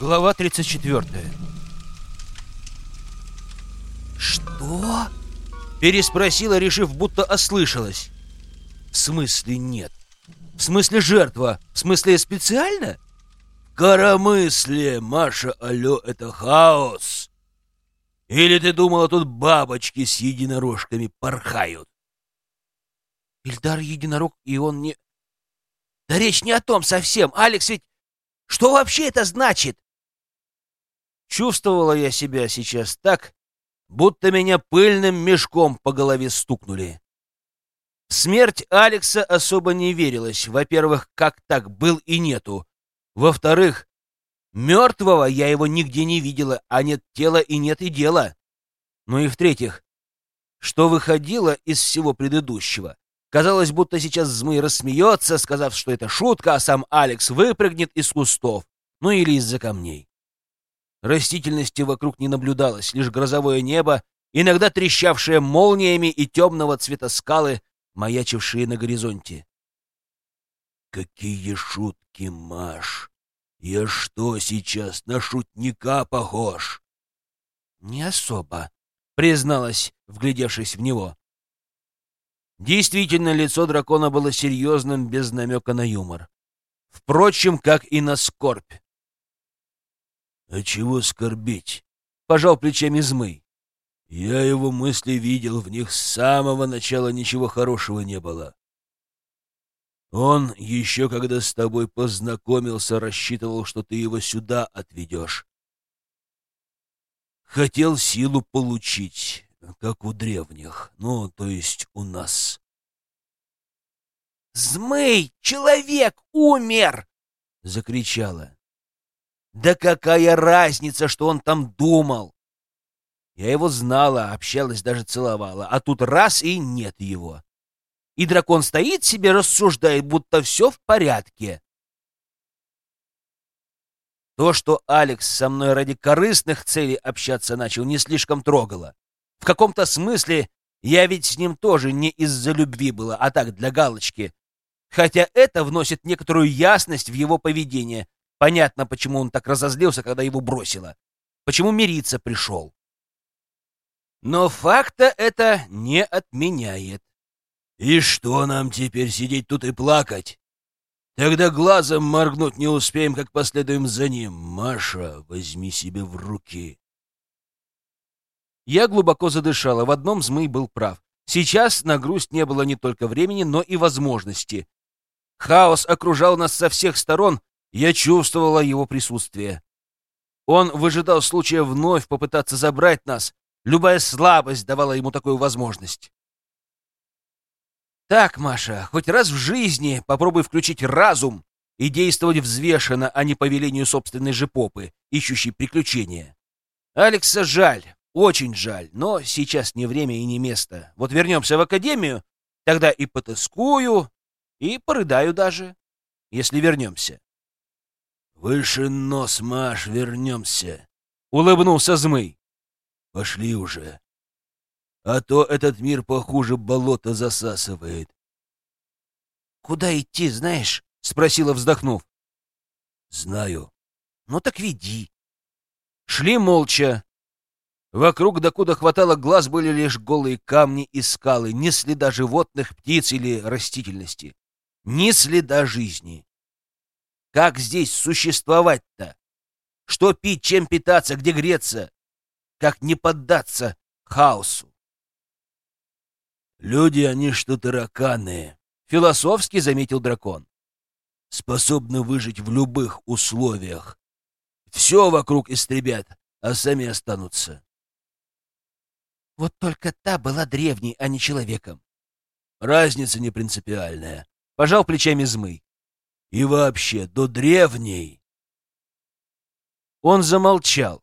Глава 34. «Что?» — переспросила, решив, будто ослышалась. «В смысле нет? В смысле жертва? В смысле специально?» «Коромыслие, Маша, алло, это хаос! Или ты думала, тут бабочки с единорожками порхают?» Ильдар единорог, и он не... Да речь не о том совсем. Алекс ведь... Что вообще это значит? Чувствовала я себя сейчас так, будто меня пыльным мешком по голове стукнули. Смерть Алекса особо не верилось. Во-первых, как так, был и нету. Во-вторых, мертвого я его нигде не видела, а нет тела и нет и дела. Ну и в-третьих, что выходило из всего предыдущего? Казалось, будто сейчас Змей рассмеется, сказав, что это шутка, а сам Алекс выпрыгнет из кустов, ну или из-за камней. Растительности вокруг не наблюдалось, лишь грозовое небо, иногда трещавшее молниями и темного цвета скалы, маячившие на горизонте. «Какие шутки, Маш! Я что сейчас, на шутника похож?» «Не особо», — призналась, вглядевшись в него. Действительно, лицо дракона было серьезным, без намека на юмор. Впрочем, как и на скорбь. «А чего скорбить?» — пожал плечами Змый. «Я его мысли видел, в них с самого начала ничего хорошего не было. Он, еще когда с тобой познакомился, рассчитывал, что ты его сюда отведешь. Хотел силу получить, как у древних, ну, то есть у нас. «Змей! Человек умер!» — закричала. «Да какая разница, что он там думал? Я его знала, общалась, даже целовала, а тут раз и нет его. И дракон стоит себе, рассуждает, будто все в порядке. То, что Алекс со мной ради корыстных целей общаться начал, не слишком трогало. В каком-то смысле я ведь с ним тоже не из-за любви была, а так, для галочки. Хотя это вносит некоторую ясность в его поведение. Понятно, почему он так разозлился, когда его бросило. Почему мириться пришел. Но факта это не отменяет. «И что нам теперь сидеть тут и плакать? Тогда глазом моргнуть не успеем, как последуем за ним. Маша, возьми себе в руки». Я глубоко задышала. В одном Змей был прав. Сейчас на грусть не было не только времени, но и возможности. Хаос окружал нас со всех сторон, я чувствовала его присутствие. Он выжидал случая вновь попытаться забрать нас. Любая слабость давала ему такую возможность. Так, Маша, хоть раз в жизни попробуй включить разум и действовать взвешенно, а не по велению собственной же попы, ищущей приключения. Алекса жаль, очень жаль, но сейчас не время и не место. Вот вернемся в академию, тогда и потаскую, и порыдаю даже, если вернемся. «Выше нос, Маш, вернемся!» — улыбнулся Змый. «Пошли уже, а то этот мир похуже болота засасывает». «Куда идти, знаешь?» — спросила, вздохнув. «Знаю». «Ну так веди». Шли молча, Вокруг, докуда хватало глаз, были лишь голые камни и скалы, ни следа животных, птиц или растительности, ни следа жизни. Как здесь существовать-то? Что пить, чем питаться, где греться? Как не поддаться хаосу? «Люди, они что тараканы», — философски заметил дракон. «Способны выжить в любых условиях. Все вокруг истребят, а сами останутся. Вот только та была древней, а не человеком. Разница не принципиальная. Пожал плечами Змый. И вообще, до древней. Он замолчал.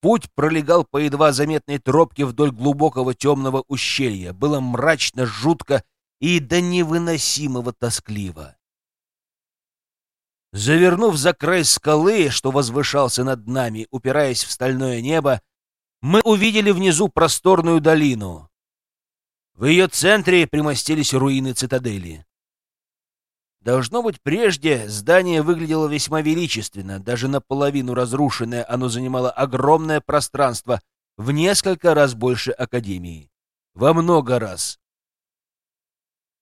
Путь пролегал по едва заметной тропке вдоль глубокого темного ущелья. Было мрачно, жутко и до невыносимого тоскливо. Завернув за край скалы, что возвышался над нами, упираясь в стальное небо, мы увидели внизу просторную долину. В ее центре примостились руины цитадели. Должно быть, прежде здание выглядело весьма величественно. Даже наполовину разрушенное оно занимало огромное пространство в несколько раз больше Академии. Во много раз.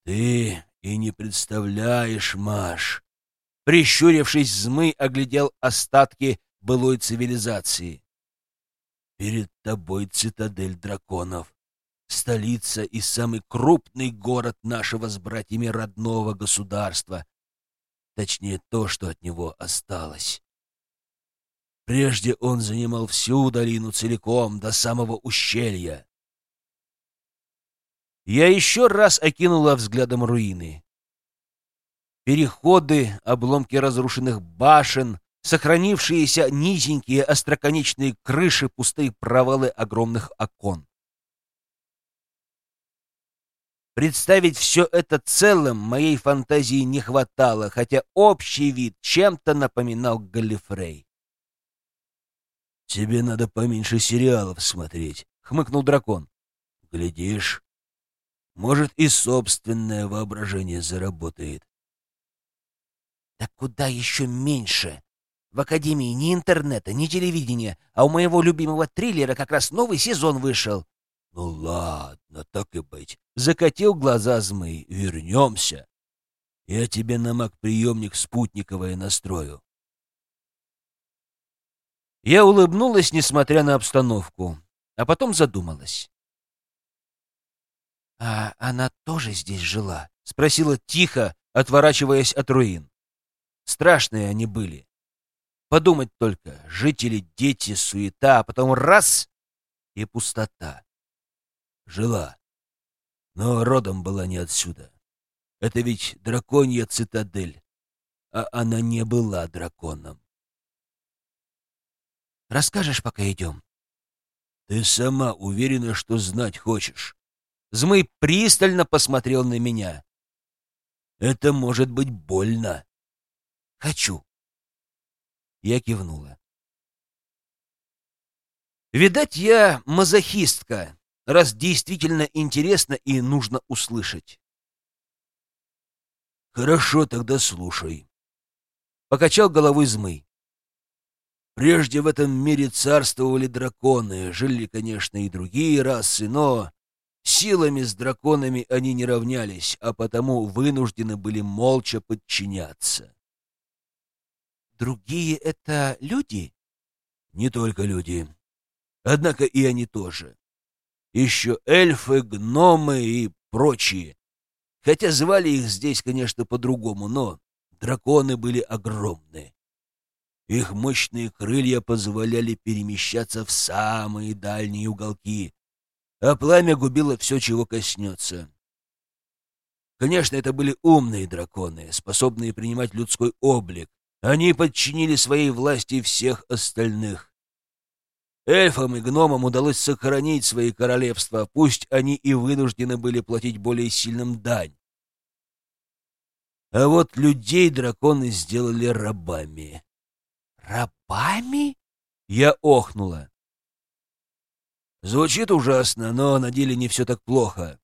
«Ты и не представляешь, Маш!» Прищурившись, Змый оглядел остатки былой цивилизации. «Перед тобой цитадель драконов, столица и самый крупный город нашего с братьями родного государства. Точнее, то, что от него осталось. Прежде он занимал всю долину целиком, до самого ущелья. Я еще раз окинула взглядом руины переходы, обломки разрушенных башен, сохранившиеся низенькие остроконечные крыши, пустые провалы огромных окон. Представить все это целым моей фантазии не хватало, хотя общий вид чем-то напоминал Галлифрей. «Тебе надо поменьше сериалов смотреть», — хмыкнул дракон. «Глядишь, может, и собственное воображение заработает». Да куда еще меньше? В Академии ни интернета, ни телевидения, а у моего любимого триллера как раз новый сезон вышел. Ну ладно, так и быть. Закатил глаза Змый. Вернемся. Я тебе на маг-приемник спутниковое настрою. Я улыбнулась, несмотря на обстановку, а потом задумалась. «А она тоже здесь жила?» — спросила тихо, отворачиваясь от руин. Страшные они были. Подумать только, жители, дети, суета, а потом раз — и пустота. Жила. Но родом была не отсюда. Это ведь драконья цитадель, а она не была драконом. Расскажешь, пока идем? Ты сама уверена, что знать хочешь? Змый пристально посмотрел на меня. Это может быть больно. Хочу. Я кивнула. Видать, я мазохистка, раз действительно интересно и нужно услышать. Хорошо, тогда слушай. Покачал головой змый. Прежде в этом мире царствовали драконы, жили, конечно, и другие расы, но силами с драконами они не равнялись, а потому вынуждены были молча подчиняться. Другие — это люди? Не только люди. Однако и они тоже. Еще эльфы, гномы и прочие. Хотя звали их здесь, конечно, по-другому, но драконы были огромны. Их мощные крылья позволяли перемещаться в самые дальние уголки, а пламя губило все, чего коснется. Конечно, это были умные драконы, способные принимать людской облик, они подчинили своей власти всех остальных. Эльфам и гномам удалось сохранить свои королевства, пусть они и вынуждены были платить более сильным дань. А вот людей драконы сделали рабами. «Рабами?» Я охнула. Звучит ужасно, но на деле не все так плохо.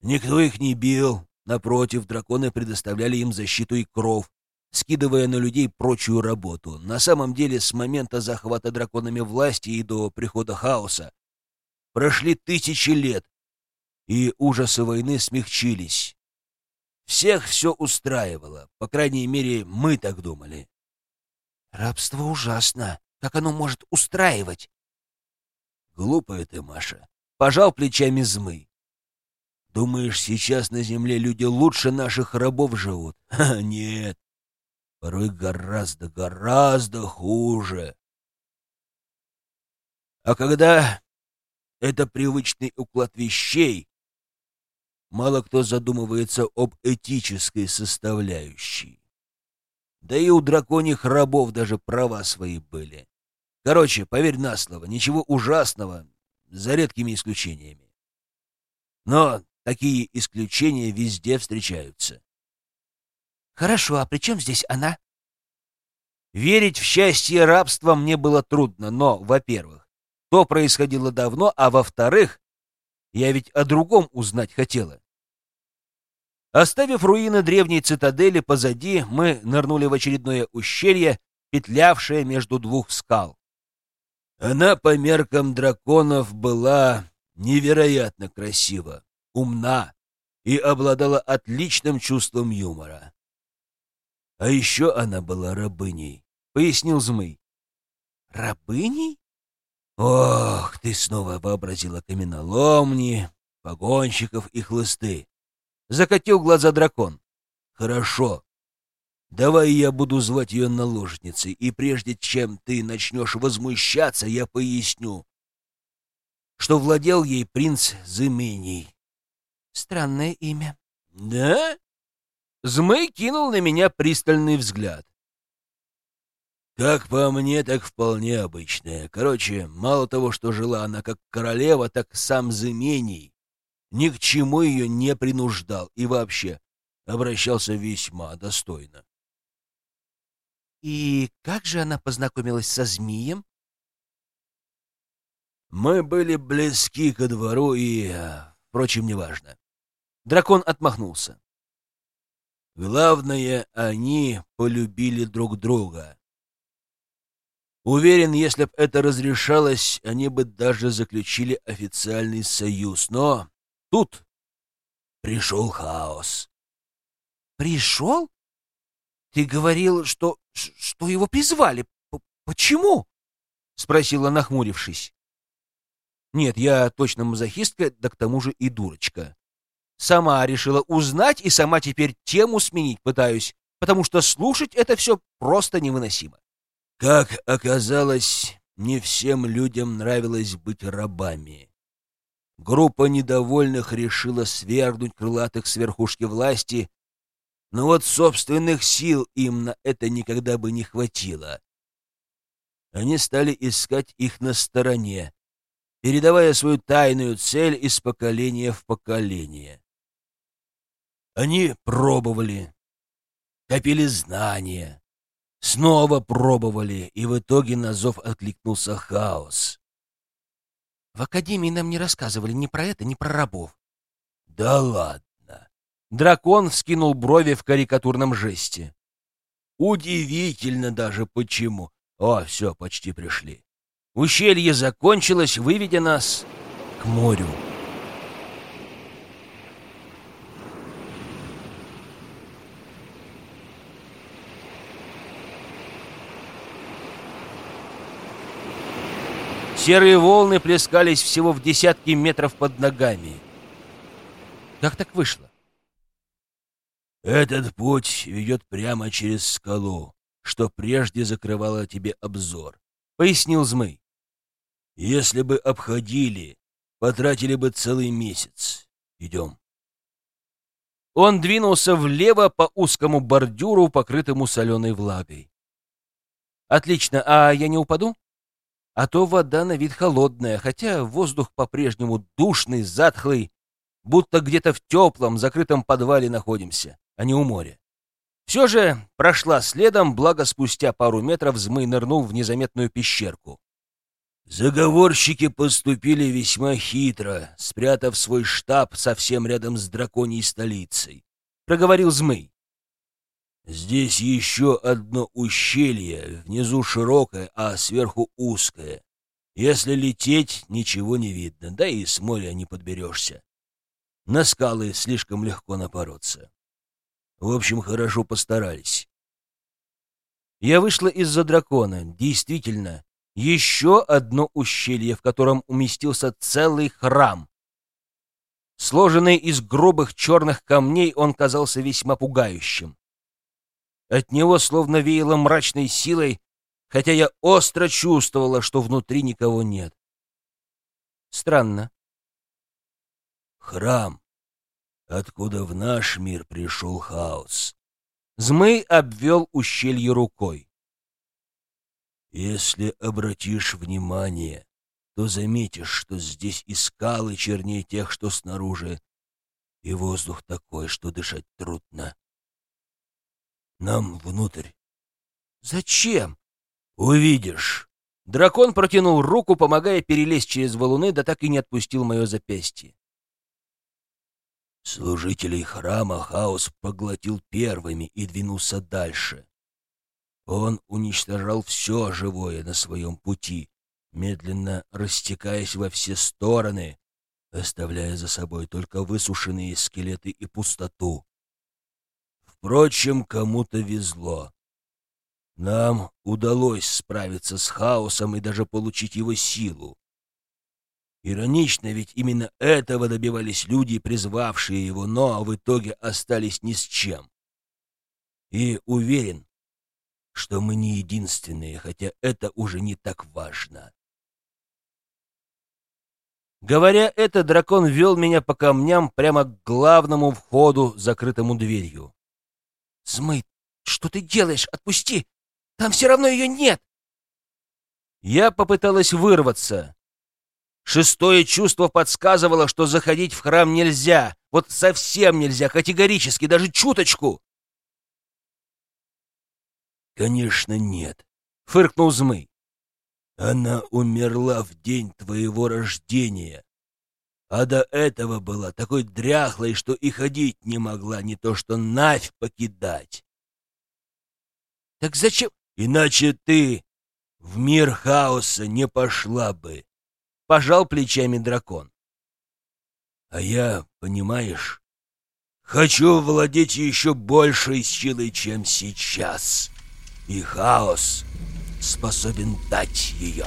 Никто их не бил, напротив, драконы предоставляли им защиту и кров, скидывая на людей прочую работу. На самом деле, с момента захвата драконами власти и до прихода хаоса прошли тысячи лет, и ужасы войны смягчились. Всех все устраивало, по крайней мере, мы так думали. Рабство ужасно. Как оно может устраивать? Глупая ты, Маша. Пожал плечами змы. Думаешь, сейчас на земле люди лучше наших рабов живут? Ха, нет порой гораздо, гораздо хуже. А когда это привычный уклад вещей, мало кто задумывается об этической составляющей. Да и у драконьих рабов даже права свои были. Короче, поверь на слово, ничего ужасного, за редкими исключениями. Но такие исключения везде встречаются. Хорошо, а при чем здесь она? Верить в счастье рабства мне было трудно, но, во-первых, то происходило давно, а во-вторых, я ведь о другом узнать хотела. Оставив руины древней цитадели позади, мы нырнули в очередное ущелье, петлявшее между двух скал. Она по меркам драконов была невероятно красива, умна и обладала отличным чувством юмора. А еще она была рабыней, — пояснил Змый. Рабыней? Ох, ты снова вообразила каменоломни, погонщиков и хлысты. Закатил глаза дракон. Хорошо. Давай я буду звать ее наложницей, и прежде чем ты начнешь возмущаться, я поясню, что владел ей принц Зымений. Странное имя. Да? Змей кинул на меня пристальный взгляд. Как по мне, так вполне обычная. Короче, мало того, что жила она как королева, так сам Зымений ни к чему ее не принуждал и вообще обращался весьма достойно. И как же она познакомилась со змеем? Мы были близки ко двору и... Впрочем, неважно. Дракон отмахнулся. Главное, они полюбили друг друга. Уверен, если бы это разрешалось, они бы даже заключили официальный союз. Но тут пришел хаос. Пришел? Ты говорил, что, что его призвали. Почему? Спросила, нахмурившись. Нет, я точно мазохистка, да к тому же и дурочка. Сама решила узнать и сама теперь тему сменить пытаюсь, потому что слушать это все просто невыносимо. Как оказалось, не всем людям нравилось быть рабами. Группа недовольных решила свергнуть крылатых с верхушки власти, но вот собственных сил им на это никогда бы не хватило. Они стали искать их на стороне, передавая свою тайную цель из поколения в поколение. Они пробовали, копили знания, Снова пробовали, и в итоге на зов откликнулся хаос. В академии нам не рассказывали ни про это, ни про рабов. Да ладно. Дракон вскинул брови в карикатурном жесте. Удивительно даже почему. О, все, почти пришли. Ущелье закончилось, выведя нас к морю. Серые волны плескались всего в десятки метров под ногами. Как так вышло? Этот путь ведет прямо через скалу, что прежде закрывало тебе обзор, — пояснил Змей. Если бы обходили, потратили бы целый месяц. Идем. Он двинулся влево по узкому бордюру, покрытому соленой влагой. «Отлично, а я не упаду?» А то вода на вид холодная, хотя воздух по-прежнему душный, затхлый, будто где-то в теплом, закрытом подвале находимся, а не у моря. Все же прошла следом, благо спустя пару метров Змый нырнул в незаметную пещерку. Заговорщики поступили весьма хитро, спрятав свой штаб совсем рядом с драконьей столицей, — проговорил Змый. Здесь еще одно ущелье, внизу широкое, а сверху узкое. Если лететь, ничего не видно, да и с моря не подберешься. На скалы слишком легко напороться. В общем, хорошо постарались. Я вышла из-за дракона. Действительно, еще одно ущелье, в котором уместился целый храм. Сложенный из грубых черных камней, он казался весьма пугающим. От него словно веяло мрачной силой, хотя я остро чувствовала, что внутри никого нет. Странно. Храм, откуда в наш мир пришел хаос. Змей обвел ущелье рукой. Если обратишь внимание, то заметишь, что здесь и скалы чернее тех, что снаружи, и воздух такой, что дышать трудно. Нам внутрь. Зачем? Увидишь. Дракон протянул руку, помогая перелезть через валуны, да так и не отпустил мое запястье. Служителей храма хаос поглотил первыми и двинулся дальше. Он уничтожал все живое на своем пути, медленно растекаясь во все стороны, оставляя за собой только высушенные скелеты и пустоту. Впрочем, кому-то везло. Нам удалось справиться с хаосом и даже получить его силу. Иронично, ведь именно этого добивались люди, призвавшие его, но в итоге остались ни с чем. И уверен, что мы не единственные, хотя это уже не так важно. Говоря это, дракон вел меня по камням прямо к главному входу, закрытому дверью. «Змый, что ты делаешь? Отпусти! Там все равно ее нет!» Я попыталась вырваться, Шестое чувство подсказывало, что заходить в храм нельзя. Вот совсем нельзя, категорически, даже чуточку. «Конечно, нет», — фыркнул Змый. «Она умерла в день твоего рождения, а до этого была такой дряхлой, что и ходить не могла, не то что Навь покидать». «Так зачем?» «Иначе ты в мир хаоса не пошла бы. — пожал плечами дракон. «А я, понимаешь, хочу владеть еще большей силой, чем сейчас, и хаос способен дать ее».